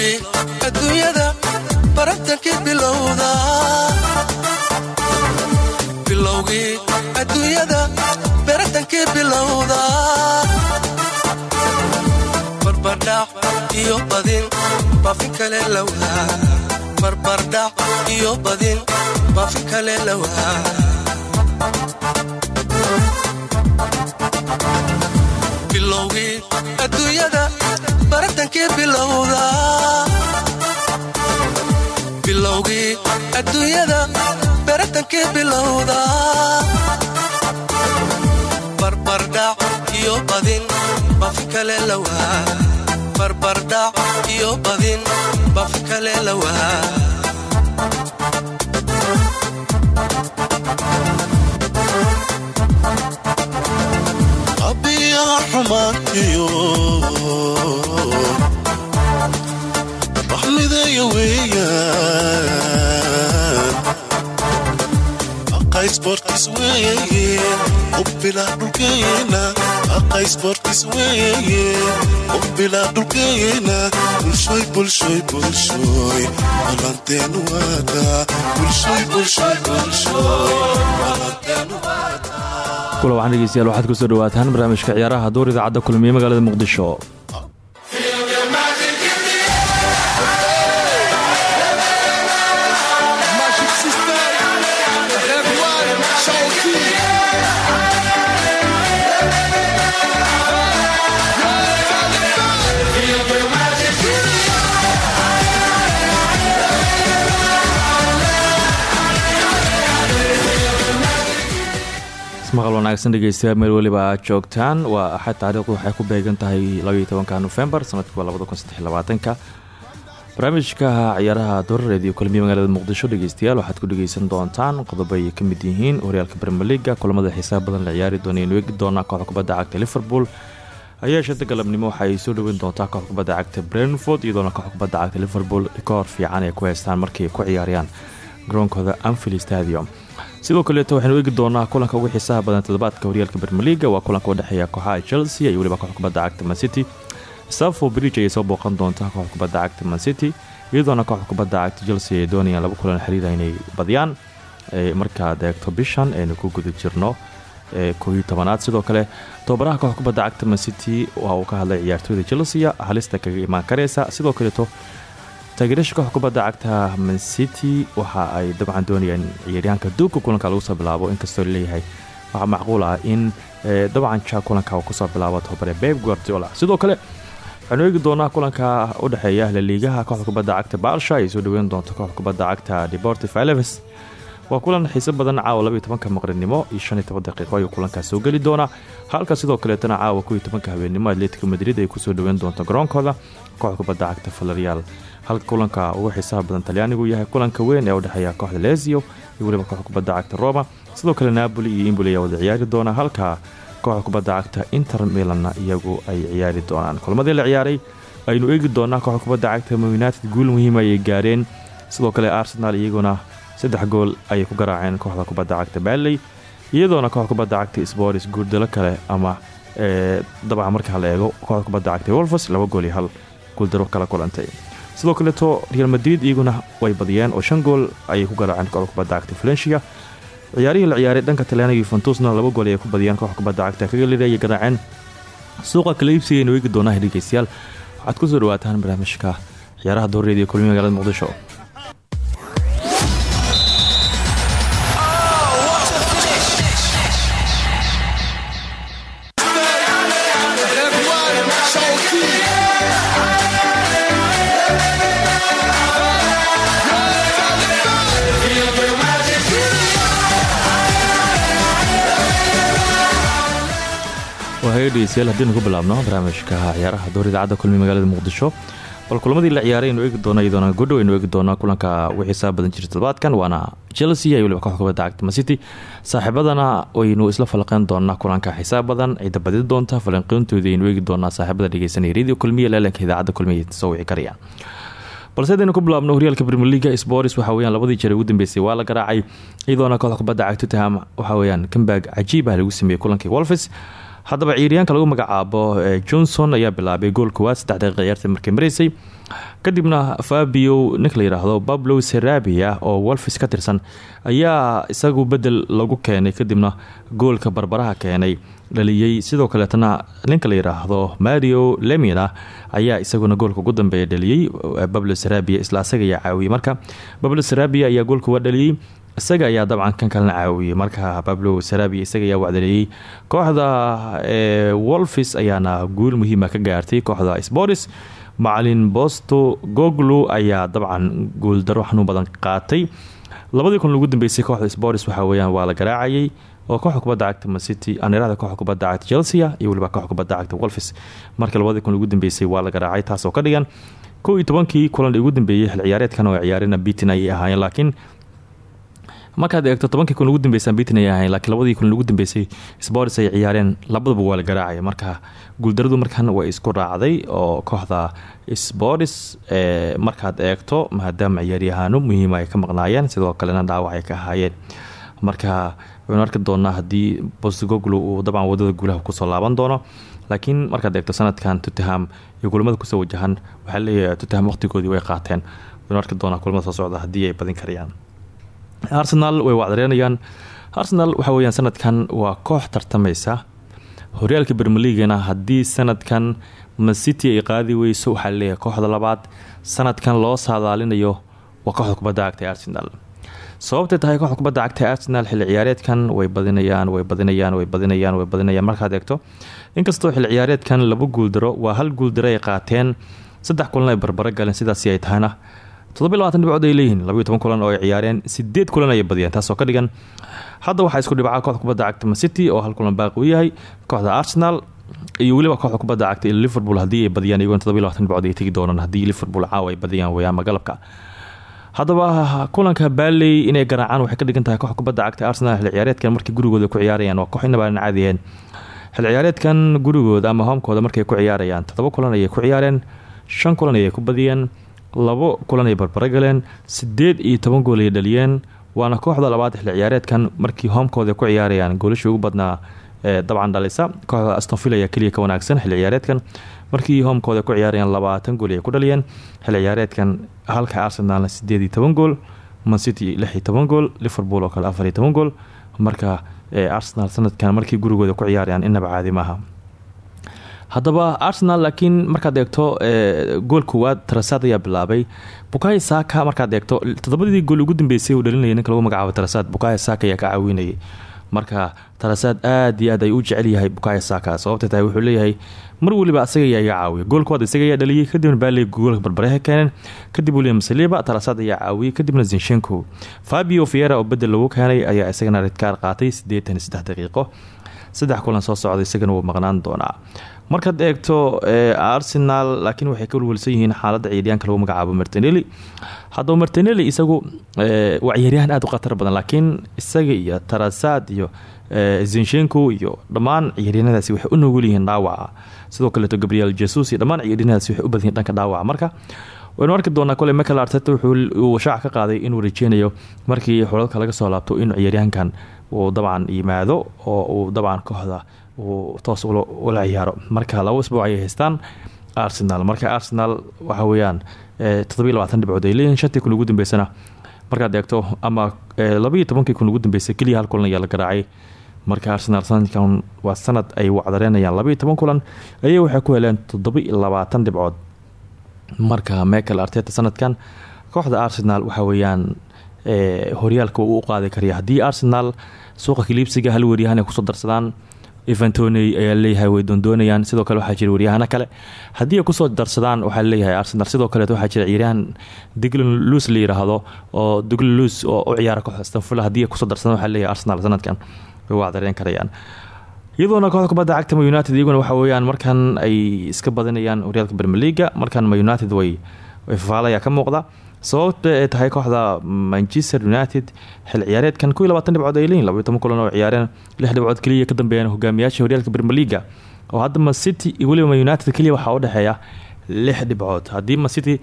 bilowgii adduunyada baratankii bilowda bilowgii adduunyada baratankii bilowda barbardhac iyo badin baafin kale lawaa barbardhac iyo badin baafin kale lawaa bilowgii adduunyada baratankii bilowda bilowgii adduunyada baratankii bilowda barbardhac iyo badin baafin kale lawaa barbardhac iyo badin baafin kale lawaa abiyaha xumaankiyo waxmideeya weeyaan aqaysboortis weeye ubbilaa dhulkeena aqaysboortis weeye ubbilaa dhulkeena bulshoy bulshoy bulshoy balanteenu waada bulshoy bulshoy bulshoy balanteenu waada kula waxaan dhegeystayaal waxaad ku soo dhawaataan barnaamijka ciyaaraha duur idaacadda kulmiye magaalada muqdisho ismaqal wanaagsan dhegeystayaal meel weliba aad joogtaan. Waa axad taariikhdu waxay ku beegan tahay labaiyo tobanka nofembar labada kun saddex labaatanka barnaamijka ciyaaraha doorareediyo kulmiye magaalada muqdisho dhegeystayaal waxaad ku dhegeysan doontaan qodobo ay ka mid yihiin horyaalka bremeliga kulamada xisaab badan la ciyaari doonaynu eegi doonaa kooxda kubadda cagta liverpool. Ayaa shanta galabnimo waxa ay soo dhoweyn doontaa kooxda kubadda cagta brentford iyadoona kooxda kubadda cagta liverpool. Koor fiican ay ku heystaan markii ay ku ciyaarayaan. Garoonkooda anfield stadium sidoo kaleeto waxaynu eegi doonaa kulanka ugu xiisaha badan toddobaadka horyaalka bermeliga waa kulanka udhexeeya kooxaha chelsea iyo weliba kooxda kubadda cagta mancity safo bridge ayay soo booqan doontaa kooxda kubadda cagta mancity iyadoona kooxda kubadda cagta chelsea ay doonayaan laba kulan xiriira inay badiyaan. Markaad eegto bishan aynu ku guda jirno kooiyo tobanaad. Sidoo kale tobabaraha kooxda kubadda cagta mancity waa uu ka hadlay ciyaartooyda chelsea halista kaga imaan kareysa sidoo kaleeto taageerasha koox kubadda cagta mancity waxa ay dabcan doonayaan ciyaaryahanka duubka kulanka lagu soo bilaabo inkastoo la leeyahay waxaa macquul ah in dabcan ja kulanka uu ku soo bilaabo tobabare beb guardiola. Sidoo kale waxaanu eegi doonaa kulanka udhexeeya laliigaha kooxda kubadda cagta barsha ay soo dhaweyn doonto kooxda kubadda cagta deportive eleves waa kulan xiiso badan caawa labaiyo tobanka maqrinimo iyo shan iyo toban daqiiqo ayuu kulankaas soo geli doonaa. Halka sidoo kaleetana caawa kow iyo tobanka atletico madrid ay ku soo dhaweyn doonto garoonkooda kooxda kubadda cagta valerial halka kulanka ugu xiisaha badan talyaanigu yahay kulanka weyn ee udhexeeya kooxda lesio iyo weliba kooxda kubadda cagta roma. Sidoo kale napoli iyo imboli ayaa wada ciyaari doona halka kooxda kubadda cagta inter milanna iyagu ay ciyaari doonaan. Kulmadii la ciyaaray aynu eegi doonaa kooxda kubadda cagta united guul muhiima ayay gaareen. Sidoo kale arsenal iyaguna saddex gool ayay ku garaaceen kooxda kubadda cagta balley iyadoona kooxda kubadda cagta spors guurdalo kale ama dabcan marka la eego kooxda kubadda cagta wolfers laba gool iyo hal guuldaro kala kulantay. Sidoo kaleeto real madrid iyaguna way badiyeen oo shan gool ayay ku garaaceen kooxda kubadda cagta valencia. Ciyaarihii la ciyaaray dhanka talyaaniga yuventusna laba gool ayay ku badiyeen kooxda kubadda cagta kagalida ayay garaaceen. Suuqa kala iibsigaynu eegi doonaa dhegeystayaal waxaad ku soo dhawaataan barnaamijka ciyaaraha dooreediyo kulmiye magaalada muqdisho dhegeystayaal haddiinu ku bilaabno barnaamijka ciyaaraha door idaacadda kulmiye magaalada muqdisho. Bal kulamadii la ciyaaray aynu eegi doono iyadoona godhow aynu eegi doonaa kulanka ugu xiisaha badan jira toddobaadkan waana chelsea iyo weliba kooxda kubadda cagta macity saaxiibadana waynu isla falaqeyn doonaa kulanka xisaab badan badin doonta falanqeyntooda aynu eegi doonaa saaxiibada dhegeysanaya radio kulmiye leelanka idaacadda kulmiye soo wici karaya balse hadaynu ku bilaabno horyaalka premier leaga spors waxa weyaan labadii jeer ugu dambeysay waa la garaacay iyadoona kooxda kubadda cagta tottenham. Waxa weyaan kambag cajiib ah lagu sameeyey kulankii wolfes haddaba ciyaaryaanka lagu magacaabo johnson ayaa bilaabay gool koowaad saddex daqiiqa ciyaarta markay maraysay kadibna fabio ninka la yidhaahdo bablo serabia oo wolfis ka tirsan ayaa isagu bedel lagu keenay kadibna goolka barbaraha keenay. Dhaliyey sidoo kaleetana ninka la yidhaahdo mario lemina ayaa isaguna goolka ugu dambeeya dhaliyey bablo serabia isla asaga ayaa marka. Bablo serabia ayaa goolka waa isaga ayaa dabcan kan kalena caawiyey marka bablo sarabia isaga ayaa wacdaleeyey kooxda wolfis ayaana guul muhiima ka gaartay. Kooxda sports macalin bosto goglu ayaa dabcan guuldaro xanuun badan qaatay. Labadii kun ugu dambeysay kooxda sports waxa weyaan waa la garaacayay oo kooxda kubadda cagta mancity anirada kooxda kubadda cagta chelsea iyo weliba kooxda kubadda cagta wolfis. Marka labadii kun ugu dambeysay waa la garaacay taasoo ka dhigan. Kow iyo kulan ugu dambeeyey xil ciyaareedkan oo ciyaarina bitin ayay ahaayeen laakiin markaad eegto tobankii kun ugu dambeysay bitin ay ahayn laakiin labadii kun ugu dambeysay sports ay ciyaareen. Labadaba waa la garaacaya marka guuldaradu markan way isku raacday oo kooxda sports markaad eegto maadaama ciyaaryahaano muhiima ay ka maqnaayeen sidoo kalena dhaawac ay ka ahaayeen. Marka waynu arki doonaa haddii bostgoglu uu dabcan waddada guulaha ku soo laaban doono. Laakiin markaad eegto sanadkan tutaham iyo kulamada ku soo wajahan waxaa leeyahay tutaham waqtigoodii way qaateen. Waynu arki doonaa kulamada soo socda haddii ay badin karayaan arsenal way wacdareynayaan arsenal waxa weyaan sanadkan waa koox tartamaysa. Horyaalka bermeligana haddii sanadkan mancity ay qaadi weyso waxaa leeyahay kooxda labaad. Sanadkan loo saadaalinayo waa kooxda kubadda cagta arsenal. Sababtay tahay kooxda kubadda cagta arsenal xilli ciyaareedkan way badinayaan way badinayaan way badinayaan way badinayaan. Markaad eegto inkastoo xilli ciyaareedkan laba guuldaro waa hal guuldaro ay qaateen. Saddex kulan ay barbaro galeen sidaasi ay tahayna todoba labaatan dhibcood ay leeyihiin labaiy toban kulan oo ay ciyaareen sideed kulan ayay badiyeen taasoo ka dhigan hadda waxaa isku dhibca kooxda kubadda cagta macity oo hal kulan baaqi u yahay kooxda arsenal iyo weliba kooxda kubadda cagta liverpool haddii ay badiyaan iyagona todoba labatan ay tegi doonaan haddii liverpool caawa ay badiyaan weyaama galabka haddaba kulanka baaley inay garaacaan waxay ka dhigan tahay kooxda kubadda cagta arsenal xil ciyaareedkan markii gurigooda ku ciyaarayaan waa koox inabaanan caadiyeen. Xil ciyaareedkan gurigooda ama hoomkooda markay ku ciyaarayaan todoba kulan ayay ku ciyaareen shan kulan ayay ku badiyeen labo kulan ay barbaro galeen sideed iyo toban gool ay dhaliyeen waana kooxda labaad xilli ciyaareedkan markii hoomkooda ku ciyaarayaan goolasha ugu badnaa ee dabcan dhalisa. Kooxda astonville ayaa keliya ka wanaagsan ciyaareedkan markii hoomkooda ku ciyaarayaan labaatan gool ay ku dhaliyeen. Xilli ciyaareedkan halka arsenalna sideed toban gool mancity lix iyo toban gool liverpool oo kale afar iyo toban gool. Marka arsenal sanadkan markii gurigooda ku ciyaarayaan inaba caadi maaha haddaba arsenal laakiin markaad eegto gool koowaad tarasaad ayaa bilaabay. Bukayo saaka markaad eegto todobadii gool ugu dambeysay uu dhalinaya ninka lagu magacaabo tarasaad bukayo saaka ayaa ka caawinayay. Marka tarasaad aad iyo aad ay u jecel yahay bukayo saaka sababta tahay wuxuu leeyahay mar weliba asaga ayaa iga caawiya gool koowaad isaga ayaa dhaliyay kadibna baale goolka barbareha keeneen. Kadib william saliba tarasaad ayaa caawiyay kadibna zinshenko fabio fiera oo bedel lagu keenay ayaa isagana ridkaar qaatay siddeetan iyo saddex daqiiqo. Saddex kulan soo socda isagana wuu maqnaan doonaa markaad eegto arsenal laakiin waxay ka walwalsan yihiin xaaladda ciyaaryaanka lagu magacaabo martinelli. Haddaba martinelli isagu waa ciyaaryahan u khatar badan laakiin isaga iyo tarasaad iyo zinshenko iyo dhammaan ciyaaryahanadaasi waxay u nugul yihiin dhaawaca sidoo kaleeto gabriel jesus iyo dhammaan ciyaaryahanadaasi waxay u badan yihiin dhanka dhaawaca marka waynu arki doonaa kole michael arteta wuxuu shaac ka qaaday inuu rajeynayo markii xulalka laga soo laabto inuu ciyaaryahankan uu dabcan yimaado oo uu dabcan kooxda uu toos ula ciyaaro marka laba isbuuc ayay haystaan. Arsenal marka arsenal waxa weeyaan toddobiy labaatan ay leeyihiin shantii kun dambeysana markaad eegto ama labaiyo tobankii kun dambeysay keliya hal kulan ayaa la garaacay. Marka arsenal sanadkan waa sanad ay wacdareynayaan labaiyo kulan ayay waxay ku heleen toddobiiyo labaatan marka michael arteta sanadkan kooxda arsenal waxa weeyaan horyaalka uu u qaadi karaya haddii arsenal suuqa kaliibsiga hal waryahan ay ku soo darsadaan evantoney ayaa leeyahay way doondoonayaan. Sidoo kale waxaa jira waryahano kale. Haddii ay ku soo darsadaan waxaa leeyahay arsenal. Sidoo kaleet waxaa jira ciyaaryahan diglan luus la yiraahdo oo diglan luus oo u ciyaara kooxda stanful haddii ay ku soo darsadaan waxaa leeyahay arsenal sanadkan way wacdareen karayaan. Iyadoona kooxda kubadda cagta united iyaguna waxa weeyaan markan ay iska badinayaan horyaalka bermeliga markan ma united way fafaalaya ka muuqda sababta ay tahay kooxda manchester united xil ciyaareedkan ko labaatan dhibcood ay leeyihiin labaiy kulan oo ciyaareen lix dhibcood keliya ka dambeeyaan hogaamiyaasha horyaalka bermeliga oo hadda ma city iyo weliba ma united keliya waxaa udhexeeya lix dhibcood. Haddii ma city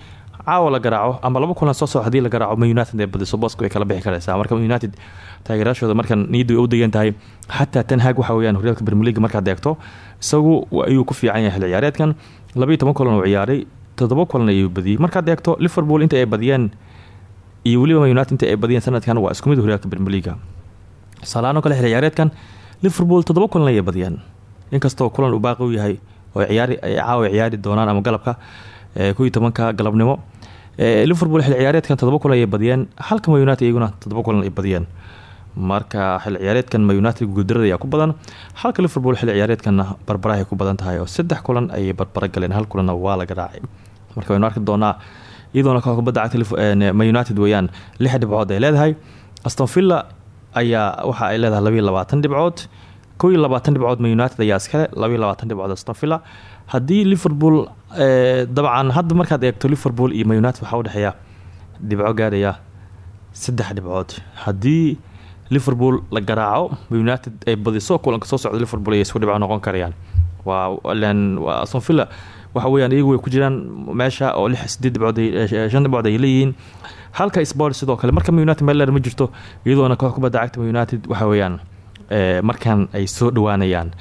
caawa la garaaco ama laba kulan soo haddii la garaaco man united ee badiso booska way kala bixi karaysaa. Marka united taageeraashooda markan niyaddu ay u degan tahay xataa tanhaag waxa weyaan horyaalka bermeliga markaad eegto isagu ayuu ku fiican yahay xilli ciyaareedkan. Labaiyo toban kulan uu ciyaaray toddoba kulan ayuu badiyey markaad eegto liverpool inta ay badiyeen iyo weliba united inta ay badiyeen sanadkan waa isku mid horyaalka bermeliga salaano kale ciyaareedkan liverpool toddoba kulan ayay badiyeen inkastoo kulan uu baaqi yahay oo ciyaari ay caawa ciyaari doonaan ama galabka ko iyo tobanka galabnimo. Liverpool xil ciyaareedkan todoba kulan ayay badiyeen halka united iyaguna todoba kulan ay badiyeen marka xil ciyaareedkan ma united guuldarada ayaa ku badan halka liverpool xil ciyaareedkanna ku badan tahay oo saddex kulan ayay barbara galeen hal kulanna waa laga raacay marka waynu arki doonaa iyadoona koox kubadda cagta ma united weeyaan lix dhibcood ay leedahay. Aston villa ayaa waxa ay leedahay labayo labaatan dhibcood. Kow labaatan dhibcood ma united ayaa iskale labayo labaatan dhibcood aston villa. Haddii liverpool dabcan hadda markaad eegto liverpool iyo man united waxaa udhexeeya dhibco gaaraya saddex dhibcood. Haddii liverpool la garaaco man united ay badiso kulanka soo socda liverpool ay isku dhibco noqon karayaan. Waa aston villa waxa weyaan iyagu way ku jiraan meesha oo lix sideed dhibcood shan dhibcood ay halka sport sidoo kale marka united meel ma jirto iyadoona koox kubadda cagta united waxa weeyaan eh, markan ay soo dhawaanayaan.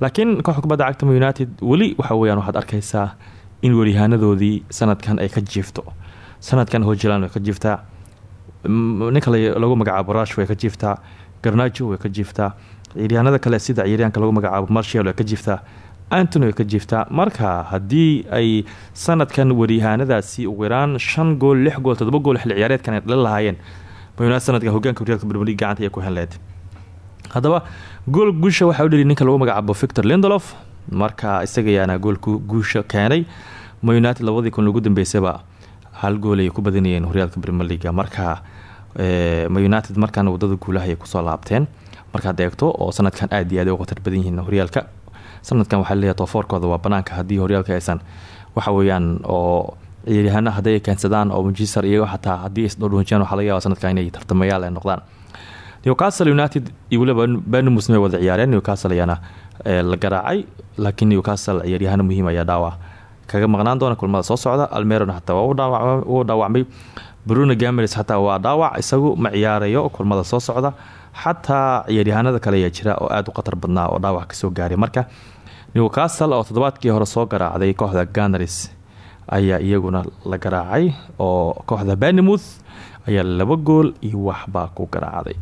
Laakiin kooxda kubadda cagta united weli waxa weyaan waxaad arkaysaa in weriyahaanadoodii sanadkan ay ka jiifto. Sanadkan hojiland way ka jiiftaa ninka lagu magacaabo rash way ka jiiftaa garnajo way ka jiiftaa ciyaaryahanada kale sida ciyaaryahanka lagu magacaabo marshal way ka jiiftaa antony ka jiiftaa marka haddii ay sanadkan weriyahaanadaasi ugu yaraan shan gool lix gool todoba gool xilli ciyaareedkan ay dhalin lahaayeen sanadkan hogaanka horyaalka bermelig gacanta ay ku henleed haddaba gool guusha waxaa u dheli ninka lagu magacaabo victor lindolof marka isagayaana goolku guusha keenay. Ma united labadii kun ugu dambeysaba hal gool ay ku badanayeen horyaalka premier leaga marka eh, ma united markaana waddada guulaha ay ku soo laabteen. Markaad eegto oo sanadkan aad iyo aad u khatar badan yihiin horyaalka sanadkan waxaa leeyahay toofoorkooda waa banaanka haddii horyaalka aysan waxa weeyaan oo ciyaaryahaana hadday keensadaan oo manchester iyago xataa haddii isdhodhoojiyaan waxaa laga yaaba sanadkan inay tartamayaal ay noqdaan. Newcastle united iyo waliba benmus way wada ciyaareen. Newcastle ayaana eh, la garaacay laakiin newcastle ciyaaryahano muhiim ayaa dhaawac kaga maqnaan doona kulmada soo socda. Almeron xataa wuu dhaawacmay. Bruno gamers xataa waa dhaawac isagu ma ciyaarayo kulmada soo socda. Xataa ciyaaryahanada kale ayaa jira oo aada u khatar badnaa oo dhaawac ka soo gaaray. Marka newcastle oo toddobaadkii hore soo garaacday kooxda ganars ayaa iyaguna la garaacay oo kooxda benimouth ayaa laba gool iyo waxbaa ku garaacday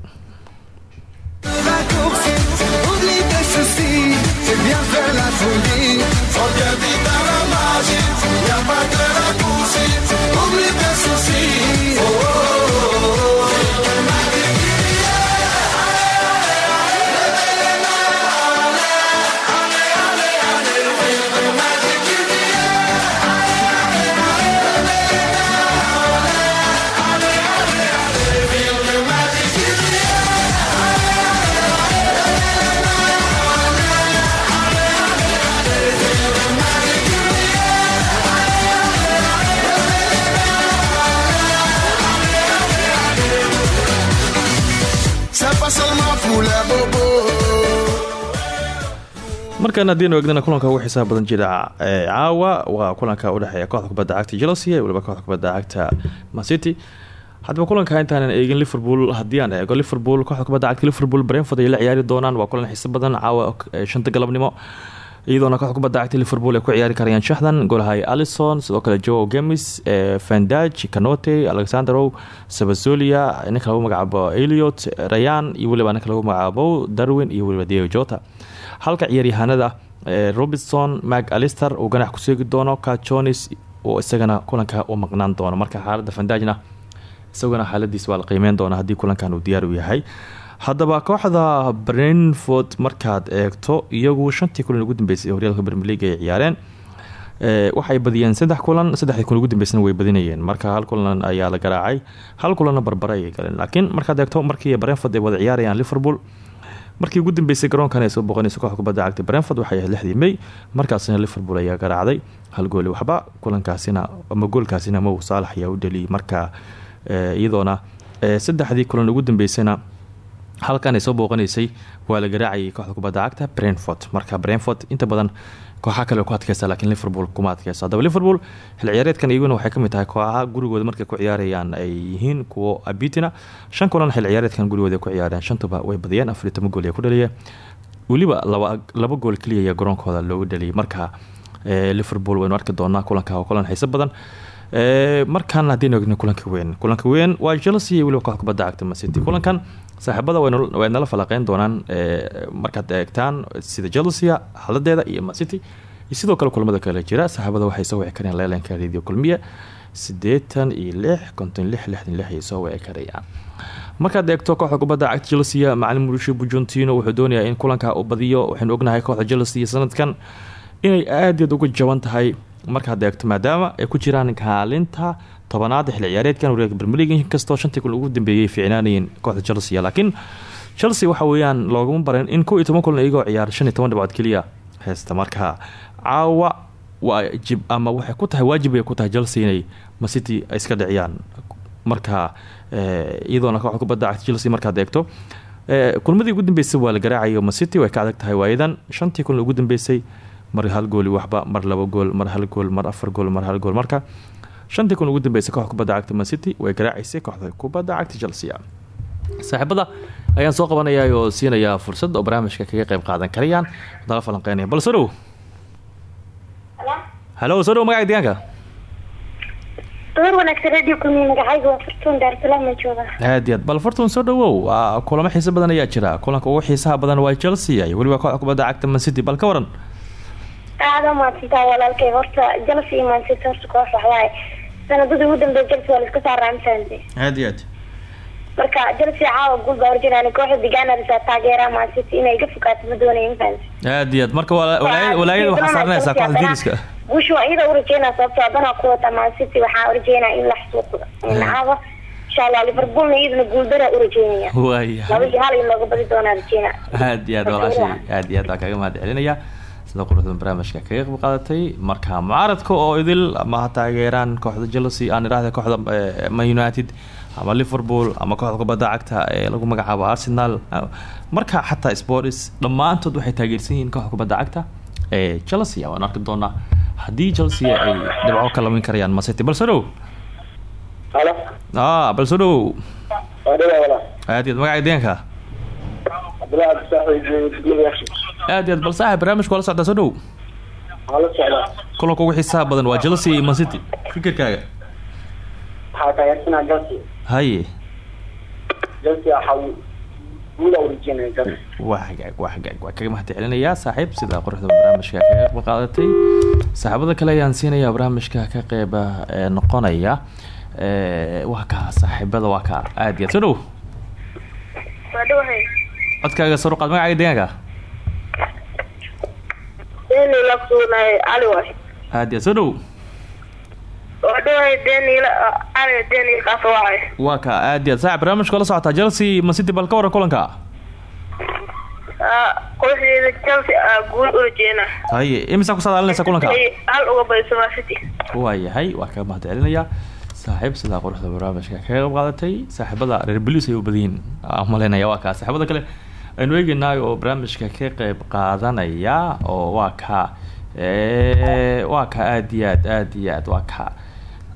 markan haddiinu egnana kulanka ugu xiisaha badan jira caawa waa kulanka udhexeeya kooxda kubadda cagta chelsea waliba kooxda kubadda cagta mancity haddaba kulanka intaanan eegin liverpool haddii aan eego liverpool kooxda kubadda cagta liverpool brentford ay la ciyaari doonaan waa kulan xiiso badan caawa shanta galabnimo. Iyadoona kooxda kubadda cagta liverpool ay ku ciyaari karayaan shaxdan goolahay alison sidoo kale joe gemis fandaj canote alexanderow sabazolia ninka lagu magacaabo eliot rayan iyo weliba ninka lagu magacaabo darwin iyo weliba dio jota halka ciyaaryahanada robinson mac alister uu ganax ku seegi doono cajonis oo isagana kulanka u maqnaan doono. Marka xaalada fandajna isaguna xaaladiis waa la qiimeyn doona haddii kulankan uu diyaar u yahay. Haddaba kooxda brentford markaad eegto iyagu shantii kulan ugu dambeysay ee horyaalka league ay ciyaareen waxay badiyeen saddex kulan saddexdii kulan ugu dambeysana way badinayeen. Marka hal kulan ayaa la garaacay hal kulanna barbare galeen. Laakiin markaad eegto markii brentford ay wada ciyaarayaan liverpool markii ugu dambeysay garoonkan ay soo boqonaysa kooxda kubadda cagta brentford waxay ahayd lixdii may. Markaasina liverpool ayaa garaacday hal gooli waxba. Kulankaasina ama goolkaasina mow saalax ayaa u dhaliyay marka iyadoona saddexdii kulan ugu dambeysana halkan ay soo booqanaysay waa la garaacayay kooxda kubadda cagta brentford. Marka brentford inta badan kooxa kale ku adkeysa laakiin liverpool kuma adkeyso haddaba liverpool xil ciyaareedkan iyaguna waxay ka mid tahay kooxaha gurigooda markay ku ciyaarayaan ay yihiin kuwo abitina. Shan kulan xil gurigooda ku ciyaareen shantuba way badiyeen afar iyo gool ay ku dhaliyeen weliba laba gool keliya garoonkooda loogu dhaliyay. Marka liverpool waynu arki doonaa kulanka kulan xiiso badan. Markaan haddaynu egno kulanka weyn. Kulanka weyn waa chelsea weliba koox kubadda cagta kulankan saaxiibada way nala falaqeyn doonaan markaad eegtaan sida chelsea xaladeeda iyo masity iyo sidoo kale kulamada kale jira saaxiibada waxay soo wici kareen leelanka radio kulmiye sideetan iyo lix lix lix ay soo wici karayaan markaad eegto kooxda kubadda cagta chelsea macalin murisho bujontino wuxuu doonayaa in kulanka uu badiyo waxaynu ognahay kooxda chelsea sanadkan inay aadaed uga jaban tahay. Markaad eegto maadaama ay ku jiraan kaalinta tobanaad xil ciyaareedkan wareega bermelig inkastoo shantii kun ugu dambeeyay fiicnaanayeen kooxda chelsea laakiin chelsea waxa weeyaan looguma baran in kow iyo toban kulan ciyaar shan iyo toban dhibcood keliya. Heesta marka caawa waajib ama waxay ku tahay waajib ay ku tahay chelsea inay macity iska dhiciyaan. Marka iyadoona kooxda kubadda cagta chelsea markaad eegto kulmadii ugu dambeysay waa la garaacayo macity way ka adag tahay waayadan. Shantii kulan ugu dambeysay mar hal gooli waxba mar laba gool mar hal gool mar afar gool mar hal gool. Marka shantii kun ugu dambeysay kooxda kubadda cagta mancity way garaacaysay kooxda kubadda cagta chelsea saaxiibada ayaan soo qabanayaa oo siinayaa fursad oo barnaamijka kaga qeyb qaadan karayaan dala falanqeynaya bal soo dhow halo soo dhow magaca jooga aad iyo aad bal fartuun soo dhawow kulamo xiiso badan ayaa jira kulanka ugu xiisaha badan waa chelsea iyo weliba kooxda kubadda cagta mancity bal ka waran aada mahadsantaha walaalkay horta chelsea iyo mancity horta koox waxwaaye sanadadii ugu dambeeya chelsea waa la iska saaraa mafahante aad iyo aad marka chelsea caawa guul baa horjiraan kooxda diganarsa taageera mancity inay ga fogaato ma doonaya mafahante aad iyo aad marka walaayada waxaa saaranaysaa kooxda diriska guusha waa iyada urajeynaa sababto adanaa ku wata mancity waxaa urajeynaa in la xasuuqdo caawa insha allah liverpoolna iyadana guuldara urajeynaya waaya laba iyo hal in looga badi doonaa rajeynaa. Aad iyo aad walaashay. aad iyo aad baa kaga mahad sida quruxdan barnaamijka kaga qayb qaadatay marka mucaaradka oo idil ama ha taageeraan kooxda chelsea aan idhaahda kooxda man united ama liverpool ama kooxda kubadda cagta ee lagu magacaabo arsenal marka xataa sports dhammaantood waxay taageersan yihiin kooxda kubadda cagta ee chelsea waan arki doonaa haddii chelsea ay dhibco ka lamin karayaan masity halo a wala aad magaca deegaanka degmada yakshin aad bal saaxib barnaamijka wala socdaa soo dhow. Kulanka ugu xiisaha badan waa chelsea iyo mancity fikirkaaga? Haye waa hagaag waa hagaag waa kaga mahad celinayaa saaxiib sida quruxda barnaamijka kaga qeyb qaadatay. Saaxiibada kale ayaan siinayaa barnaamijka ka qeyb ee noqonaya. Waa kaa saaxiibada waa kaa aad iyo aad. Soo dhow. Codkaaga soo qaad magacaaga deegaanka deni la kusugnaayo cali iyo aad soo dhow waa waa kaa aad iyo aad saaxib barnaamijka la socotaa chelsea mancity bal ka waran kulanka haye imisaa ku saadaalinaysa kulanka city waayahay waa kaga mahad celinayaa saaxiib sidaa quruxda barnaamijka kaga qaadatay saaxiibada reer beliis ay u badiyiin maleynaya waa kaa saaxiibada kale aynu eegeynaay oo barnaamijka ka qeyb qaadanaya oo waa ka waa ka aad iyo aad aad iyo aad waa ka.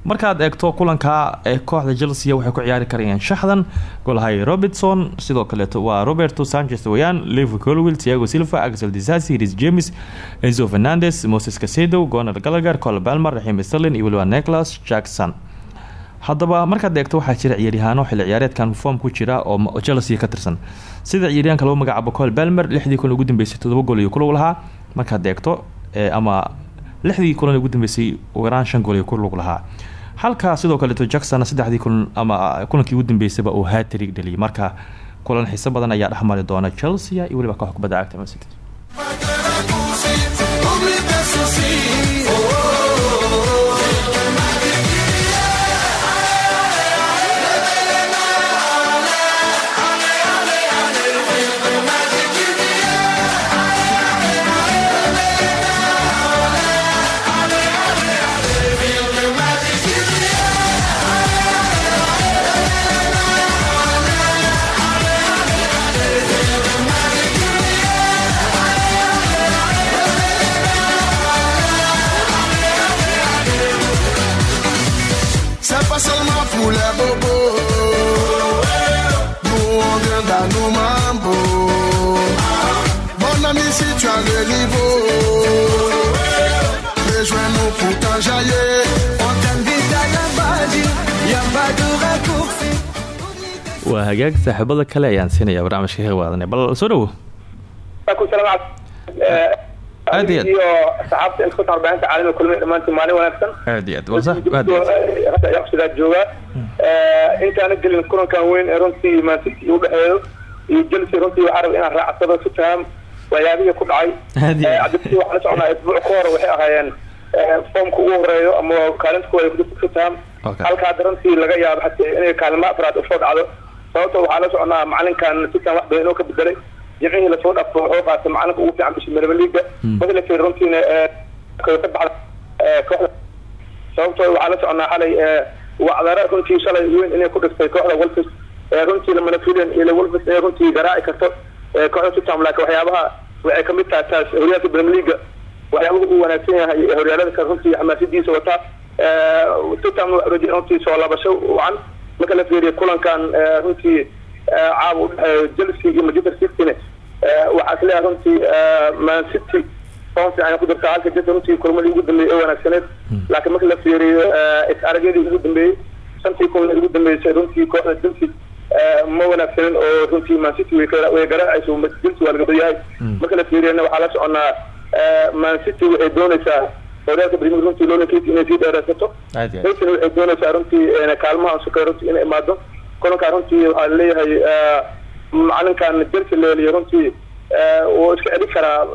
Markaad eegto kulanka ee kooxda chelsea waxay ku ciyaari karayaan shaxdan golhay robertson sidoo kaleeto waa roberto sanchez weyaan levi colwil tiago silva axel disasi ris james enzo fernandes moses casedo gonal gallagher col balmer raxim sterlin iyo weliba nicholas jackson haddaba markaad eegto waxaa jira ciyaaryahaano xilli ciyaareedkan form ku jira oo chelsea ka tirsan. Sida ciyaaryahanka lagu magacaabo col balmer lixdii kulan ugu dambeysay todoba gool iyo kulug lahaa. Markaad eegto ama lixdii kulan ugu dambeysay ugu yaraan shan gool iyo kulug lahaa. Halka sidoo kaleeto jackson saddexdii kulan ama kulankii ugu dambeysayba uu hatrig dhaliyay. Marka kulan xiiso badan ayaa dhexmari doona chelsea iyo weliba koox kubadda cagta man pour les bobos. Nous on vient dans nos mambo. Mon ami, si tu as le niveau, rejoins-nous pour t'enjailler. On t'invite à la base, y a pas de raccourci. waa hagaag saaxiibada kale ayaan siinaya barnaamijka ka qaadanay bal soo dhawo Aad iyo aad. saxaabta inta ku tarbaahinta caalamiga kulmay dhammaantiin maalin wanaagsan aad iyo aad waa sax aad aad. yaqsidaa joogaa intaana gelin kulankan weyn ee runtii maantiti u dhexeeyo iyo jelsi runtii waxaa raba inaan raacsado faham waxyaabihii ku dhacay cabdibti waxaan la soconaa isbuuc ka hore waxay ahaayeen foomka ugu horeeyo ama kaalinta kuwa si faham Okay. halkaa darantii laga yaabo xataa inay kaalimo afraad u soo dhacdo sababta waxaa la soconaa macalinkan sitan wax badan inoo ka bedelay jimcihii la soo dhafo wuxuu qaatay macalinka ugu fiican bisha miraba liiga. La fiiriyo runtiina ee, ka baxda ee, kooxda sababtoo waxaa la soconaa xalay ee, wacdara runtii shalay weyn inay ku dhistay kooxda wolfis runtii lamana filan ila wolfis inay runtii garaaci karto. Kooxda sitam laakiin waxyaabaha waxay ka mid tahay taas horyaalka premier leaga waxyaabaha ugu wanaagsan yahay horyaalada kale runtii xamaasadiisa wataa sitam runtii soo laabasho wacan marka la fiiriyo kulankan runtii dhexeeyo chelsea iyo manchester cityne ee, waxaa is leeyahay runtii ee, man city. Form fiican ku jirta halka jada runtii kulmadii ugu dambeeyey ee wanaagsaneed. Laakiin marka la fiiriyo ee, is aragyadii ugu dambeeyey shantii kulan ugu dambeysay runtii kooxda chelsea ee, ma wanaagsanin oo runtii man city way garaacayso chelsea waa laga badyahay marka la fiiriyana waxaa la soconaa man city waxay doonaysaa horyaalka premier runtii loolankiisa inay sii aad. Chelsea waxay doonaysaa runtii kaalmaha sukay runtii inay imaado kulankaa runtii waxaa la leeyahay ee, macalinkan leeliyo runtii ee, wuu iska celi karaa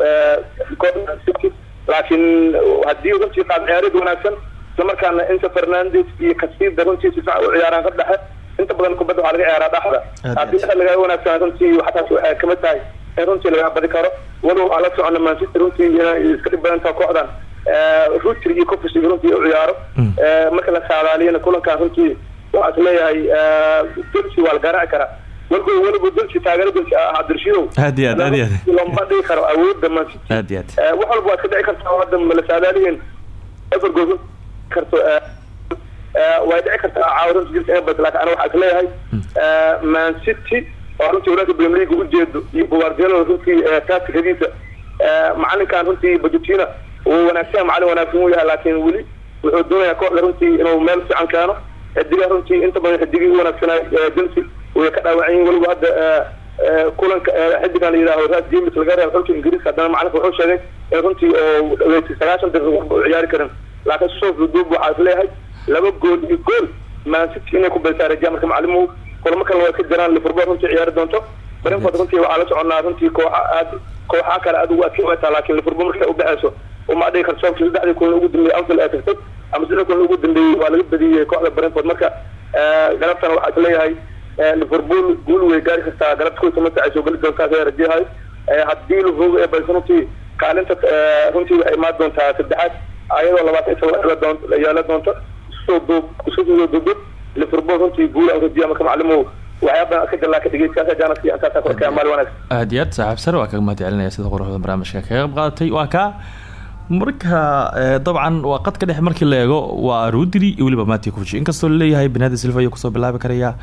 City laakiin haddii runtii qaab ciyaareed wanaagsan islamarkaana Enzo Fernandes iyo Casillas runtii si fiican u ciyaaraan ka dhexe inta badan kubadda waxaa laga ciyaaraa dhexda. Haddii dhexda laga wanaagsan runtii waxaas waxay ka mid tahay in runtii laga badi karo. Walow waxaa la socona Man City runtii inay iska dhib badan tahay kooxdan. Rutter iyo Kovacic runtii u ciyaaro. Ee, marka la saadaaliyana kulankan runtii waxaa is leeyahay ee, Chelsea waa la garaaci karaa. Walba weliba Chelsea taageero Chelsea ah Abdirshidow Aad iyo aad, aad iyo aad. lama dhigi karo awoodda Man City aad iyo aad. Ee, wax walba waad ka dhici kartaa oo hadda ma la saadaaliyeen. Evergood karto ee, way dhici kartaa caawa runtii Chelsea inay badato laakiin aniga waxaa is leeyahay ee, Man City oo runtii walaaka Premier League u jeedo iyo Guardiola runtii ee, macalinkan runtii Pochettino wuu wanaagsan macalin wanaagsan wuu yahay laakiin weli wuxuu doonayaa kooxda runtii inuu meel fiican keeno xidigaha runtii inta badan xidigii u wanaagsanaa ee, Chelsea way ka dhaawacan weliba hadda kulanka xidigan la Ras James laga reebo xulka Ingiriiska haddana macalinka wuxuu sheegay in runtii oo dhaweysay sagaashan daqiiqo u ciyaari karin. Laakiin soo duub waxaa leeyahay. Laba gool iyo gool Man City inay ku baysaa rajaa marka macalimuhu kulamo kale way ka jiraan Liverpool runtii ciyaari doonto Brentford runtii waxaa la soconaa runtii kooxa aad kooxaha kale aad ugu adkay wataa laakiin Liverpool markay u dhexeyso uma dhigi karto sababta saddexdii kulan ugu dambeeyey Anfield ay tagtay ama saddex kulan ugu dambeeyey waa laga badiyey kooxda Brentford. Marka ee, galabtan waxaa is leeyahay ee, Liverpool guul way gaari kartaa galabta kuwa samata ay soo geli doontaa ayaa rajayahay Ee, haddii Liverpool ay bayso runtii kaalinta ee, runtii waxay imaan doontaa saddexaad ayadoo labaatan iyo toban doonto yeelan doonto isku duub isku soo duubduub Liverpool runtii guul aan rajayaa marka macalimuhu waxyaaba ka jalaa ka dhigayskaasa jaanadka iyo aad iyo aad saaxiib sare waa kaga mahad celinaya sida quruxda barnaamijka kaga qayb qaadatay waa kaa marka dabcan waa qadka dhexe markii la waa rudri iyo weliba mati kuji inkastoo la leeyahay banaadi silva ayuu ku soo bilaabi karaya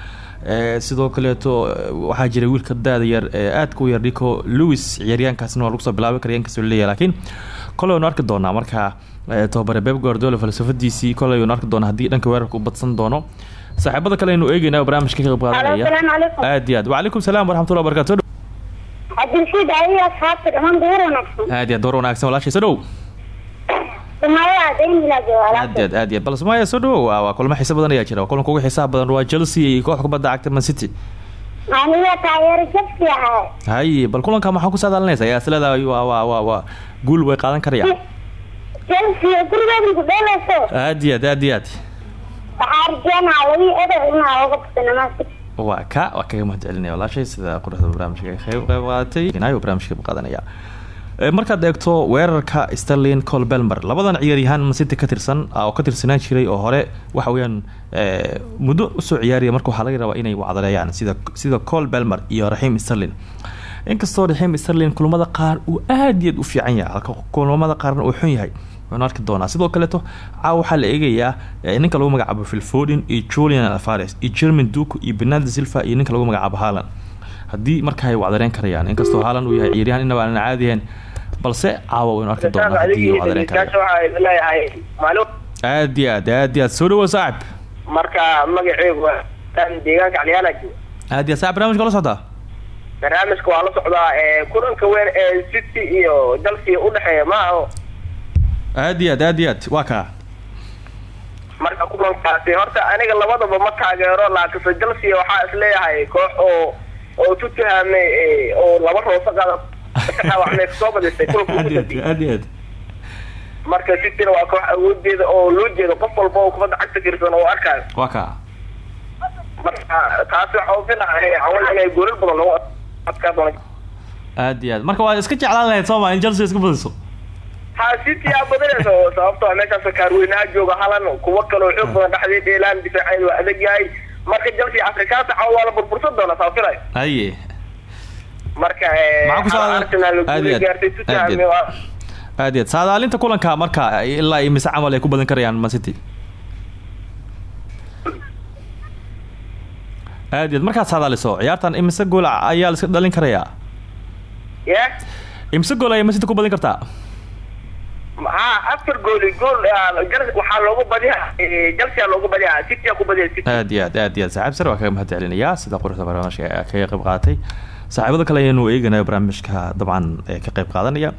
sidoo kaleeto ee, waxaa jira wiilka daada yar aadka u yar nico lewis ciyaaryaankaasna waa lagu soo bilaabi karaya inkastoo la leeyahay laakiin koley waynu arki doonaa marka tababare beb guardiola falsafadiisii koley waynu arki doonaa haddii dhanka weerarka u badsan doono saaxiibada kale aynu eegeynaa oo barnaamijka ka qayb qaadanaya aad iyo aad. Wacalaykum salaam waraxmatullahi wabarakatu cabdirashiid adiga asxaabta dhammaan duur wanaagsan. Aad iyo aad door wanaagsan walaashay soo dhow. Aad aad bal sumaya soo dhow. Waa xiiso badan ayaa jira. Waa kulanka ugu xiisaha badan waa chelsea iyo koox kubadda cagta man city. Aniga taageero jabsi ahay hay bal kulanka maxaa ku saadaalinaysa? Ayaa isleedahay waa waa waa waa guul way qaadan karayaan. Chelsea gurigeeda ku dheelayso. Aad iyo aad aad iyo aad waa ka waa kaga mahad celinaya walaashay sida quruxda barnaamijka ka qayb qayb qaadatay inaayo barnaamijka qaadanaya. Markaad eegto weerarka sterlin col belmer labadan ciyaaryahaan masiti ka tirsan? Ah, oo ka tirsanaan jiray oo hore waxa weeyaan ee, muddo u soo ciyaaraya marka waxaa laga rabaa inay wacdaleeyaan sida sida col belmer iyo raxiim sterlin inkastoo raxiim sterlin kulamada qaar uu aad iyo aad u fiican yahay halka kulamada qaarna uu xun yahay. Waanu arki doonaa. Sidoo kaleeto caawa waxaa la eegayaa eh, ninka lagu magacaabo philfodin iyo julian alfares iyo german duke iyo bernardo silva iyo ninka lagu magacaabo haalan haddii marka ay wacdareen karayaan inkastoo haalan uu yahay ciyaaryahan inaba aanan caadiyahayn balse caawa waynu arki doonaa haddii ay wacdareen karayaan. Aad iyo aad aad iyo aad. Soo dhawo saaxib marka tan deegaanka calyaala jooga aad iyo aad. Saaxib barnamijka la socdaa barnaamijka waa la socdaa ee kulanka weyn ee city iyo chelsea udhexeeya maaha aad iyo aad aad iyo aad waa kaa. Marka kulankaasi horta aniga labadaba ma taageero laakiinse chelsea waxaa is leeyahay koox oo oo tutahame oo laba roosa qada ka dhaawacmay ka soo badisay kulanka ugu aad iyo aad dambeeyay aad iyo aad. Marka cityna waa koox awoodeeda oo loo jeedo qof walba oo kubadda cagta kirsan oo arkaayo waa kaa. Marka taasi waxa u filahay awal inay goolal badan lagu aad iyo aad. Marka waa iska jeclaan lahayd sooma in chelsea iska badiso ha city aa badanayso sababtoo ah meeshaas kaarweynaha jooga halan kuwo kaloo xoog badan dhexdii dheelaan difaaceeda waa adag yahay. Marka chelsea afrikaansa caw waa la burbursan doona saa filayo haye marka eh, Arsenal gaartay Aad iyo aad. saadaalinta kulanka marka ilaa iyo mise camal ay ku badan karayaan man city aad iyo aad. Markaad saadaaliso ciyaartan imise gool ayaa la iska dhalin karayaa ya imise gool ayaa city ku badin kartaa ha afar gooli gool ah, waxaa loogu badiyaa eh, chelsea aa loogu badiyaa city ku badiya aad iyo aad aad iyo aad. Saaxiib sare waa kaga mahad celinayaa sida quruxda barnaamijka kaga qayb qaadatay saaxiibada kale ayaanu eeganaya barnaamijka dabcan ee ka qayb qaadanaya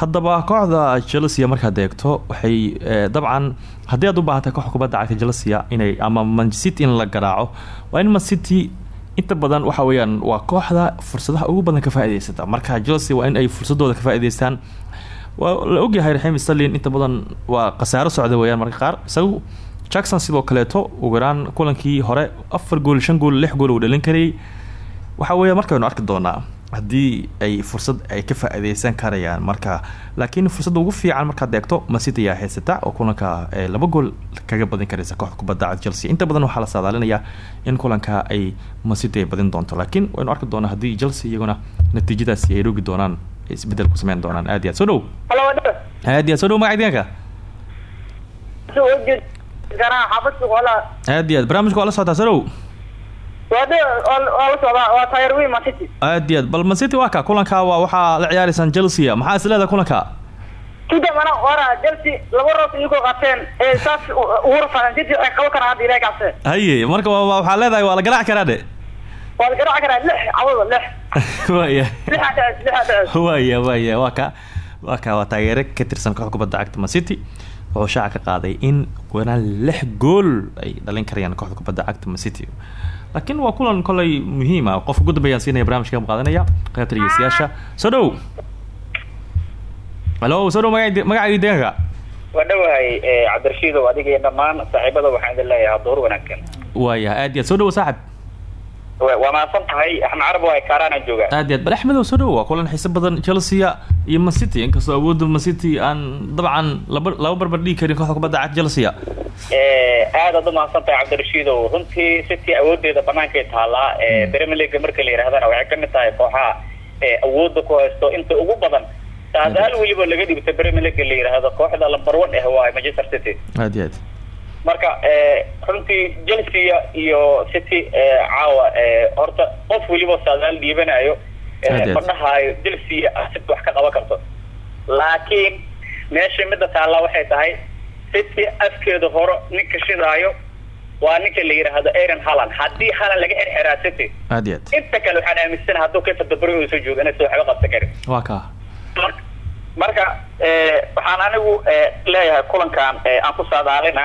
haddaba kooxda chelsea markaad eegto waxay eh, dabcan haddii aad u baahatay koox kubadda cagta inay ama man city in la garaaco waa in man city inta badan waxa weeyaan waa kooxda fursadaha ugu badan ka faa'iidaysata. Marka chelsea waa in ay fursadooda ka faa'iidaystaan. Waa la ogyahay raxiim sterlin inta badan waa khasaaro socda weeyaan marka qaar. Isagu jackson sidoo kaleeto ugu yaraan kulankii hore afar gool shan gool lix gool uu dhalin karayay waxa weeya markaynu arki doonaa haddii ay fursad ay ka faa'iideysan karayaan marka laakiin fursadda ugu fiican markaad eegto masity ayaa haysata oo kulanka ee laba gool kaga badin karaysa kooxda kubadda cagta chelsea. Inta badan waxaa la saadaalinayaa in kulanka ay masity ay badin doonto laakiin waynu arki doonaa haddii chelsea iyaguna natiijadaasi ay rogi doonaan ay isbeddel ku sameyn doonaan. Aad iyo aad. Soo dhow. Aad iyo aad. Soo dhow wala aad iyo aad. Barnaamijka waa la socotaa soo dhow aad iyo aad. Bal man city waa ka kulanka waa waxaa la ciyaaraysaan chelsea maxaa is leedahay kulanka? Haye marka waxaa leedahay waa la garaaci karaa de. Waa la garaaci karaa lix cawada lix. Waya waya waya waa ka waa ka waa taageere ka tirsan kooxda kubadda cagta man city wuxuu shaaca ka qaaday in weeraan lix gool ay dhalin karayaan kooxda kubadda cagta man city laakiin waa kulan kolay muhiim ah qofka ugu dambeeyaan siinaya barnamijka ka qaadanaya qaybta dhegeystayaasha soo dhow halo soo dhow magaca magacaaga deegaanka. Waa dhawahay cabdirashiidow adiga iyo dhammaan saaxiibada waxaan idin leeyahay door wanaagsan. Waaya aad iyo aad. Soo dhowo saaxib waa mahadsan tahay axmed carab waa kaaraana jooga aad iyo aad bal axmedow soo dhowo waa kulan xiiso badan chelsea iyo man city. Inkastoo awoodda man city aan dabcan laba laba barbar dhigi karin kooxda kubadda cagta chelsea aad aad u mahadsan tahay cabdirashiidow runtii city awoodeeda banaankay taallaa premier league marka la yidhahdana waxay ka mid tahay kooxaha ee awoodda ku haysto inta ugu badan. Saadaal weliba laga dhibta premier league la yidhaahdo kooxda lamber one eh waa manchester city. Aad iyo aad marka runtii chelsea iyo city caawa horta qof weliba saadaal dhiibanayo ma dhahaayo chelsea city wax ka qaban karto. Laakiin meesha midda taallaa waxay tahay city afkeeda hore ninka shidaayo waa ninka la yidhaahdo aaron halland haddii halland laga xirxiraa city aad inta kale waxaan aaminsanahay hadduu ka tadaburi uu soo joogo inaysan waxba qabsan karin. Waa kaa Mar- marka eh, waxaan anigu eh, leeyahay kulankan eh, aan ku saadaalina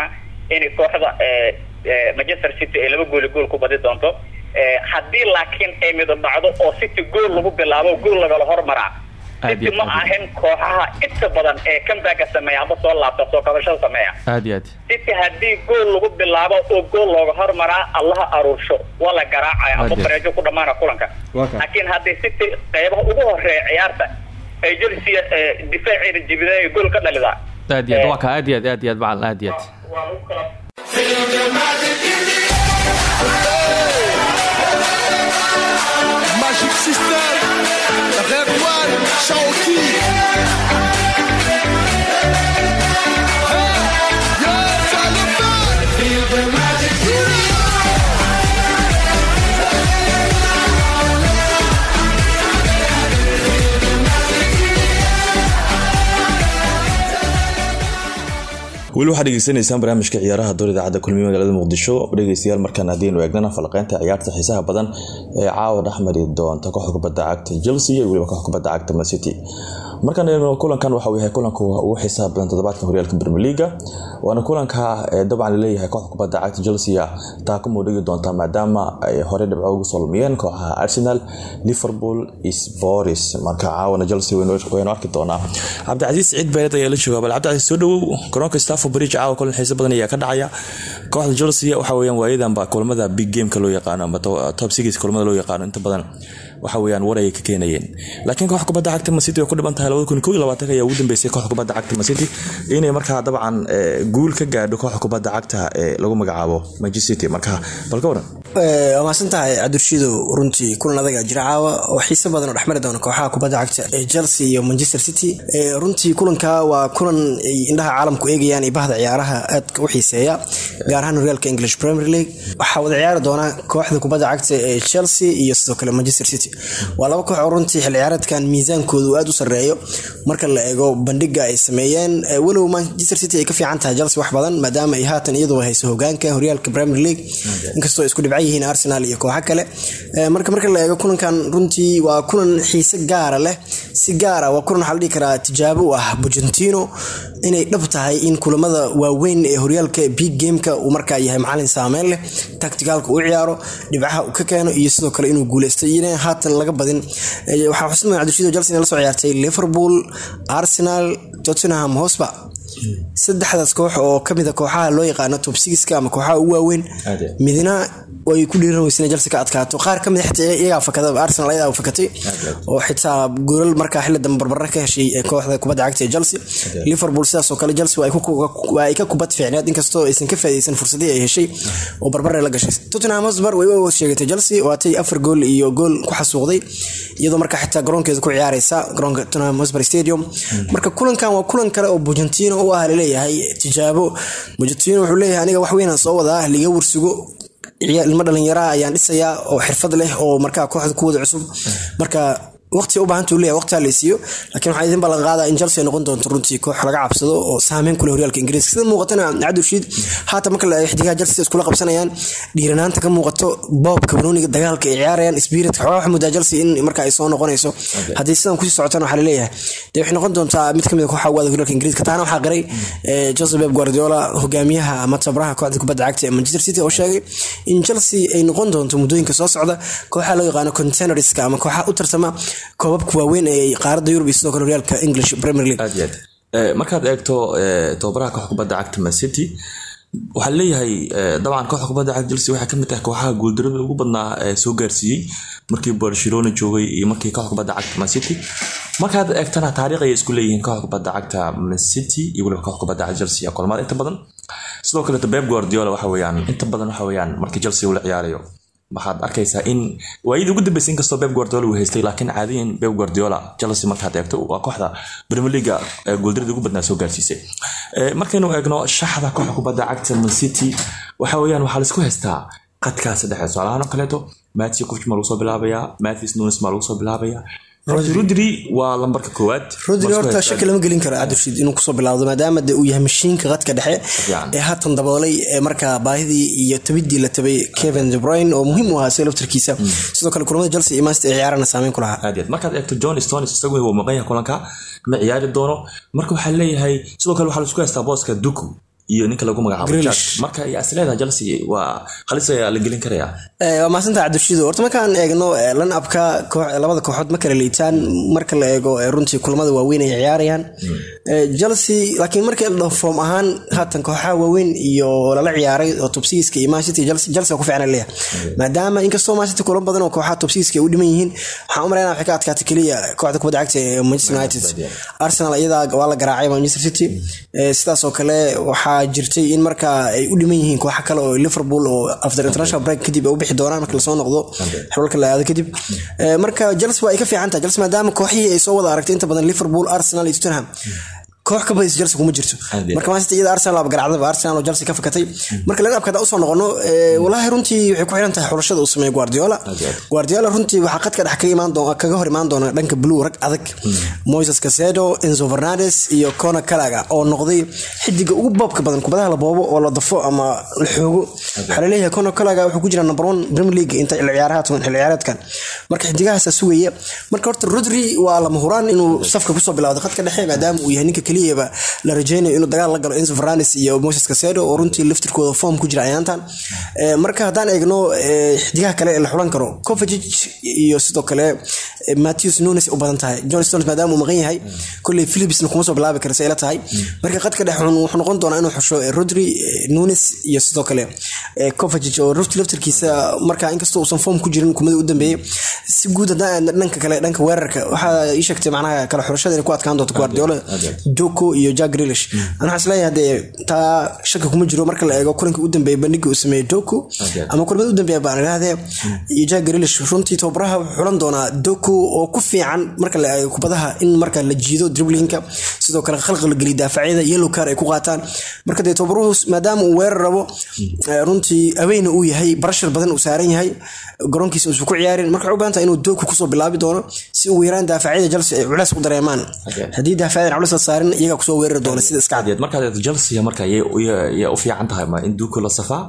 inay kooxda eh, eh, manchester city ay laba gooli gool ku badi doonto. Eh, haddii laakiin ay mido dhacdo oo city gool lagu bilaabo gool lagala hormaraa city ma ahin kooxaha inta badan ee comeback sameeya amba soo laabta soo kabashada sameeya. Aad iyo aad. City haddii gool lagu bilaabo oo gool looga hormaraa allaha aruursho waa la garaacaya aad. bareejo ku dhamaana kulanka. Laakiin haddii city qeybaha ugu horreeya ciyaarta ay chelsea eh, difaaceeda jibida ay gool ka dhalidaa aad iyo aad waa kaa aad iyo aad aad iyo aad macalin aad iyo aad weli waxaad dhegeysanaysaan barnaamijka ciyaaraha door idaacadda kulmiye magaalada muqdisho. Dhegeystayaal markaan haddiinu eegnana falaqeynta ciyaarta xiisaha badan ee caawa dhexmari doonta kooxda kubadda cagta chelsea iyo weliba kooxda kubadda cagta mancity markaan eegno kulankan waxauu yahay kulanka ugu xiisaha badan toddobaadkan horyaalka premier leaga waana kulanka dabcan la leeyahay kooxda kubadda cagta chelsea taakamo dhigi doonta maadaama ay horey dhibco ugu soo lumiyeen kooxaha arsenal liverpool sporis marka caawana chelsea waynu arki doonaa. Cabdicasiis ciid beered ayaa la jooga bal cabdicasiis soo dhawow garoonka stafford bridge caawa kulan xiiso badan ayaa ka dhacaya. Kooxda chelsea waxa weeyaan waayadanba kulamada big gameka loo yaqaano ama top six kulamada loo yaqaano inta badan waxa weeyaan war ayay ka keenayeen. Laakiin kooxda kubadda cagta mancity way ku dhiban tahay ayaa ugu dambeysay kooxda kubadda cagta mancity inay markaa dabcan guul ka gaadho kooxda kubadda cagta ee lagu magacaabo manchester city. Marka bal ka waran waa mahadsan tahay cabdirshiidow runtii kulan adaga jira oo xiiso badan oo dhexmari doona kooxaha kubadda cagta ee chelsea iyo manchester city. Runtii kulanka waa kulan ay indhaha caalamku eegayaan bahda ciyaaraha aadka u xiiseeya gaar ahaan horyaalka english premier league. Waxaa wada ciyaari doona kooxda kubadda cagta ee chelsea iyo sidoo kale manchester city waa laba koox oo runtii xil ciyaareedkan miisaankoodu aad u sareeyo marka la eego bandhiga ay sameeyeen walow manchester city ay ka fiican tahay chelsea wax badan maadaama ay haatan iyadoo hayso hogaanka horyaalka premier league. Inkastoo isku dhibca yihiin arsenal iyo kooxo kale. Marka marka la eego kulankan runtii waa kulan xiise gaara leh. Si gaara waa kulan waxaa la dhihi tijaabo u ah bujentino inay dhab tahay in kulamada waaweyn ee horyaalka big gameka uu markaa yahay macalin saameyn leh tacticalka u ciyaaro dhibcaha uu ka keeno iyo sidoo kale inuu guuleysto ina haatan laga badin. Waxaa cabdishiid chelsea inay la soo ciyaartay liverpool arsenal tottenham hosba saddexdaas koox oo ka mid a kooxaha loo yaqaano top sixka ama kooxaha ugu waaweyn midna way ku dhiiran weyseen chelsea ka adkaato. Qaar ka mid xitaa iyagaa fakada arsenal ayadaa fakatay oo xitaa goolal markaa xilli dambe barbara ka heshay kooxda kubadda cagta ee chelsea. Liverpool sidaas oo kale chelsea waa ay ka kubad fiicneed inkastoo aysan ka faa'idaysan fursadii ay heshay oo barbare la gashay. Tottenham hotspur way u sheegatay chelsea waatay afar gool iyo gool ku xasuuqday iyadoo markaa xitaa garoonkeeda ku ciyaareysa garoonka tottenham hotspur stadium. Marka kulankan waa kulan kale oo bujentino u ah la leeyahay tijaabo. Bujentino wuxuu leeyahay aniga wax weynaan soo wadaa liga warsugo ilmo dhalinyaraha ayaan dhisayaa oo xirfad leh oo markaa kooxda ku wada cusub. Marka waqti u baahanta u leeyahay waqtiha la siiyo laakiin waxaa idin ballan qaadaa in chelsea noqon doonto runtii koox laga cabsado oo saameyn kule horyaalka ingiriiska. Sida muuqatana cabdulshiid haatan marka xidigaha chelsea iskula qabsanayaan dhiiranaanta ka muuqato boobka banooniga dagaalka ay ciyaarayaan spiritka xogaa waxa mudaa chelsea in marka ay soo noqonayso. Haddii sidan ku sii socotana waxaa la leeyahay dee waxay noqon doontaa mid ka mid a kooxa ugaada horyaalka ingiriiska. Taana waxaa qiray joseph pep guardiola hogaamiyaha ama tabaraha kooxda kubadda cagta ee manchester city oo sheegay in chelsea ay noqon doonto muddooyinka soo socda kooxaha loo yaqaano containerska ama kooxaha u tartama koobabka waaweyn ee qaaradda yurub iyo sidoo kale horyaalka english premier league. Aad markaad eegto tababaraha kooxda kubadda cagta man city waxaa leeyahay dabcan kooxda kubadda cagta chelsea waxay ka mid tahay kooxaha guuldarada ugu badnaa ee soo gaarsiiyey markii barcelona joogay iyo markii kooxda kubadda cagta man city. Markaad eegtana taariikh ayay isku leeyihiin kooxda kubadda cagta man city iyo weliba kooxda kubadda cagta chelsea kulmaad inta badan sidoo kaleeto beb guardiola waxa weeyaan inta badan waxa weeyaan markii chelsea uu la ciyaarayo waxaad arkaysaa in waayadii ugu dambeysay inkastoo beb guardiola uu haystay laakiin caadiyan beb guardiola chelsea markaad eegto waa kooxda premier leaga guuldaradii ugu badnaa soo gaarsiisay. Markaynu eegno shaxda kooxda kubadda cagta man city waxa weeyaan waxaa la isku haystaa qadkaa saddexda tusaalahaan oo kaleeto matthew kufch lagu soo bilaabayaa matthews nunes maa lagu soo bilaabayaa rodri. Waa lambarka koowaad. Rodri horta shaki lama gelin karo cabdurashiid inuu ku soo bilaawdo maadaama de uu yahay mashiinka qadka dhexe ee haatan daboolay ee markaa baahidii iyo tabidii la tabay kevin de bruyne oo muhiim u ahaa isaga laftarkiisa. Sidoo kale kulamada chelsea iyo manchester ee ciyaarana saameyn ku lahaa. Aad markaad eegto john stones isagu wuu maqan yahay kulanka ma ciyaari doono. Marka waxaa leeyahay sidoo kale waxaa la isku haystaa booska duku iyo ninka lagu magacaabo marka asleeda chelsea waa halis ayaa la gelin karayaa waa mahadsanta cabdishiido horta markaan eegno lan abka labada kooxood ma kala liitaan marka la eego runtii kulamada waaweyn ay ciyaarayaan. Chelsea laakiin markii la dhaho foom ahaan haatan kooxaha waaweyn iyo lala ciyaaray oo topsigiska iyo manchester chelsea ku fiicna leeyahay. Maadaama inkastoo manchester kulan badan oo kooxaha topsigiska ay u dhiman yihiin waxaan u malaynaa waxay ka adkaatay keliya kooxda kubadda cagta ee manchester united. Arsenal iyadaa waa la garaacay manchester city. Sidaas oo kale waxaa jirtay in markaa ay u dhiman yihiin kooxa kale oo liverpool oo after international break kadib ay u bixi doonaan marka la soo noqdo xulka la aado kadib. Marka chelsea waa ay ka fiican tahay. Chelsea maadaama kooxihii ay soo wada aragtay inta badan liverpool arsenal iyo tottenham koox ka Chelsea kuma jirto. Marka Man City iyada Arsenal aba garacdaba Arsenal oo Chelsea ka fakatay. Marka laga abkada u soo noqono walaahi runtii waxay ku xiran tahay xulashada uu sameeyo Guardiola. Guardiola runtii waxaa qadka dhex kaga imaan doona kaga hor imaan doona dhanka blue rag adag. Moises Caicedo Enzo Fernandez iyo Conor Gallagher oo noqday xidiga ugu boobka badan kubadaha la boobo oo la dafo ama la xoogo. Waxaa la leeyahay Conor Gallagher wuxuu ku jiraa number one Premier League inta ciyaaraha toban ciyaareedkan. Marka xidigahaasa sugaya marka horta Rodri waa lama huraan inuu safka ku soo bilaawdo khadka dhexe maadaama uu yahay ninka keliyaba la rajeynayo inuu dagaal la galo Enzo Fernandez iyo Moises Caicedo oo runtii laftirkooda form ku jira ayaantan Ee, marka haddaan eegno ee, xidigaha kale ee la xulan karo Kovacic iyo sidoo kale ee, Matheus Nunes u badan tahay. John Stones maadaama uu maqan yahay kulley Philipsna kuma soo bilaabi kara say ila tahay. Marka khadka dhexe wuxuu wuxuu noqon doonaa inuu xusho Rodri Nunes iyo sidoo kale Kovacic oo runtii laftirkiisa marka inkastoo uusan form ku jirin kumada u dambeeyay si guud haddaan dhanka kale dhanka weerarka waxaa ii sheegtay macnaha kala xulashada inay ku adkaan doonto Guardiola. Aad Joko iyo Jack Grealish. Ana waxaan is leeyahay dee taa shaki kuma jiro marka la eego kulankii u dambeeyay bandhigii uu sameeyay Joko Okay. ama kulamada u dambeeya baan iyo Jack Grealish runtii tababaraha wuxuu xulan doonaa Joko oo ku fiican marka la eego kubadaha in marka la jiido dribblinka sidoo kale khalqal geli daafacyada yellow card ay ku qaataan. Marka dee tababaruhu maadaama uu weerar rabo eh, runtii aweyna uu yahay barashar badan uu saaran yahay garoonkiisa uusan ku ciyaarin. Marka waxay u tahay inuu Joko ku soo bilaabi doono si uu yaraan daafacyada Chelsea ay culays ku dareemaan. Haddii daafacyada culays la saarin iyaga ku soo weerari doona sida iska cad Aad markaad Chelsea marka yay u fiican tahay ma? In Duku la safaa?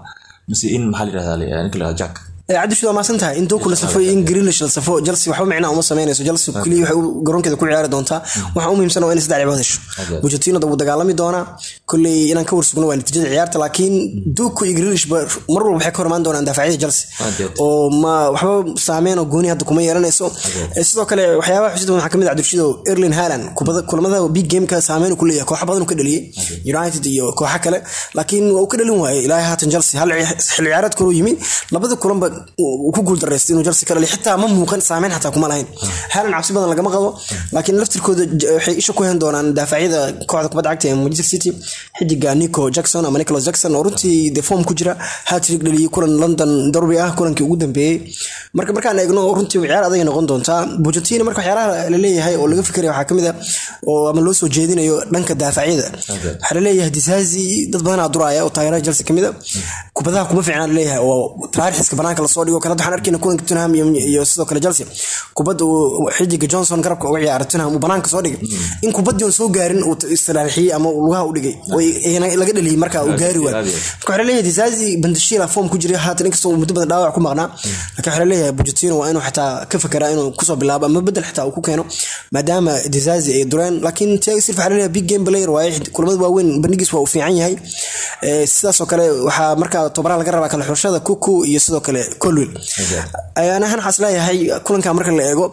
Mise in maxaa la yiraahdaa ninka la Jack cabdishu waa maasan tahay? In doku la safo in greenish la safo Chelsea waxba micnaa uma sameynayso Chelsea kaliya waxay u- garoonkeeda ku ciyaari doontaa waxa u muhiimsan waa in saddex dhibcood hesho. Pochettino wuu dagaalami doonaa kulley inaan ka warsugno waa natiijada ciyaarta laakiin doku iyo greenish mar walba waxay ka hormaan doonaan daafacyada Chelsea. Okay. oo ma waxba saameyn oo gooni hadda kuma yeelanayso. Eh, sidoo kale waxyaabaha xusid waxaa ka mid ah cabdishido Erling Haaland. Kubada kulamada big game ka saameyn ku leeyahay. Kooxo badan uu ka dhaliyay. United iyo kooxo kale. Laakiin waa uu ka dhalin waayay ilaa haatan Chelsea hal xilli ciyaareed kale uu yimi. Labada kulanba ku guuldareystay inuu Chelsea ka dhaliyo xitaa ma muuqan saameyn xataa kuma lahayn. Haaland cabsi badan lagama qabo laakiin laftirkooda waxay isha ku hayn doonaan daafacyada kooxda kubadda cagta ee Manchester City xidiga Nico Jackson ama Nicholas Jackson oo runtii de form ku jira hat-trick dhaliyay kulan London derby ah kulankii ugu dambeeyay. Marka markaan eegno runtii ciyaar adag ay noqon doontaa Pochettino marka waxyaalaha la leeyahay oo laga fikirayo waxaa ka mid ah oo ama loo soo jeedinayo dhanka daafacyada. Waxaa la leeyahay Disasi dad badan aa duraya oo taageerada Chelsea ka mid ah. Kubadaha kuma fiicna la leeyahay oo taariikhska banaanka la soo dhigo kala waxaan arkayna kulanka Tottenham iyo, sidoo kale Chelsea. Kubad uu xidiga Johnson garabka uga ciyaaray Tottenham uu banaanka soo dhigay. In kubadii uu soo gaarin uu istilaalixiyay ama lugaha u dhigay laga dhaliyay marka uu gaari waay marka waxaa leeyahay Disasi bandashila form ku jiray haatan inkastoo uu muddo badan dhaawac ku maqnaa. Laakiin waxaa leeyahay Pochettino waa inuu xataa ka fekeraa inuu ku soo bilaabo ama bedel xitaa uu ku keeno maadaama Disasi ay dureen. Laakiin Thiago Silva waxaa leeyahay big game player waaye kulamada waaweyn bandhigiis waa uu fiican yahay. Eh, sidaas oo kale waxaa markaa tobaraha laga rabaa kala xulashada Kuku iyo sidoo kale Ayaan ahaan waxaas leeyahay kulanka marka la eego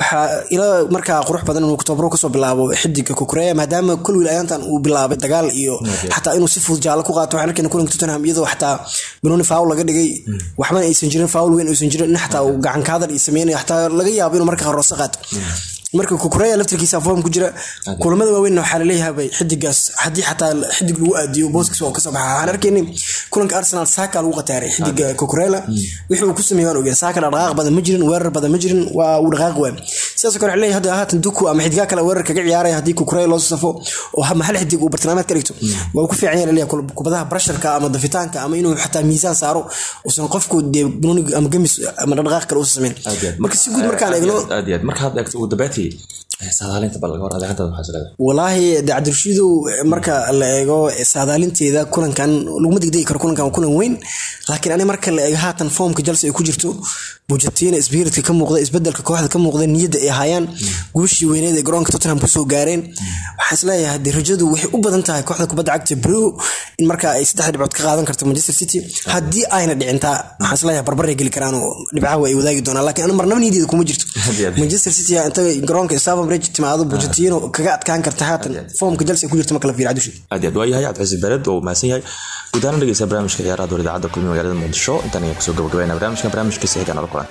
waxaa ila markaa qurux badan inuu tobaro ka soo bilaabo xidiga Kukureya maadaama Colwill ayaantan uu bilaabay dagaal iyo xataa inuu si fudud jaalo ku qaato. Waxaan arkayna kulanka Tottenham iyadoo xataa Benoni foul laga dhigay. Waxbana aysan jirin foul weyn aysan jirin in xataa uu gacan kaadar iyo sameynayo xataa laga yaabo inuu marka qarooso qaato. Marka Kukureya laftirkiisa form ku jira kulamada waaweyn waxaa la leeyahay bay xidigaas haddii xataa xidig lagu aadiyo booskiisa oo ka soo baxa waxaan arkaynay kulanka Arsenal Saka lagu qataaray xidiga Kukureya wixii uu ku sameeyay waan ogeyn. Saka dhaqaaq badan ma jirin weerar badan ma jirin waa uu dhaqaaq waay sidaas waxaa leeyahay hadda haatan Duku ama xidiga kale weerar kaga ciyaaraya haddii Kukureya loo safo oo ha- mahal xidig uu bartilmaameed ka dhigto? Waa uu ku fiican yahay kul- kubadaha pressure-ka ama dafitaanka ama inuu xataa miisaan saaro uusan qofku dee Benoni ama gamis ama dhaqaaq kale uusan sameyn? Marka si guud markaan eegno aad aad markaad eegto ugu leedahay walaahi de cabdirashiidow marka la eego saadaalinteeda kulankan laguma degdegi karo kulankan waa kulan weyn. Laakiin ani marka la eego haatan foomka Chelsea ay ku jirto Pochettino spiritka ka muuqda isbeddelka kooxda ka muuqda niyadda ay hayaan guushii weyneed ee garoonka Tottenham ku soo gaareen. Waxaan is leeyahay de rajadu waxay u badan tahay kooxda kubadda cagta Blue in marka ay saddex dhibcood ka qaadan karto Manchester City haddii ayna dhicintaa waxaan is leeyahay barbar ay geli karaan oo dhibcaha way wadaagi doonaan laakiin anu marnaba niyadeeda kuma jirto. Manchester City inta garoonka Stamford Bridge timaado Pochettino kaga adkaan karta haatan. Foomka Chelsea ku jirta marka la fiiriyo cabdishii aad aad waa yahay cabdixasiin bered oo mahadsan yahay. Guud ahaan dhegeysta barnaamijka ciyaaraha door idaacadda kulmi magaalada muqdisho. Intaan ayaan ku soo gabagabayna barnaamijka. Barnaamijkiisa xiga nala kulan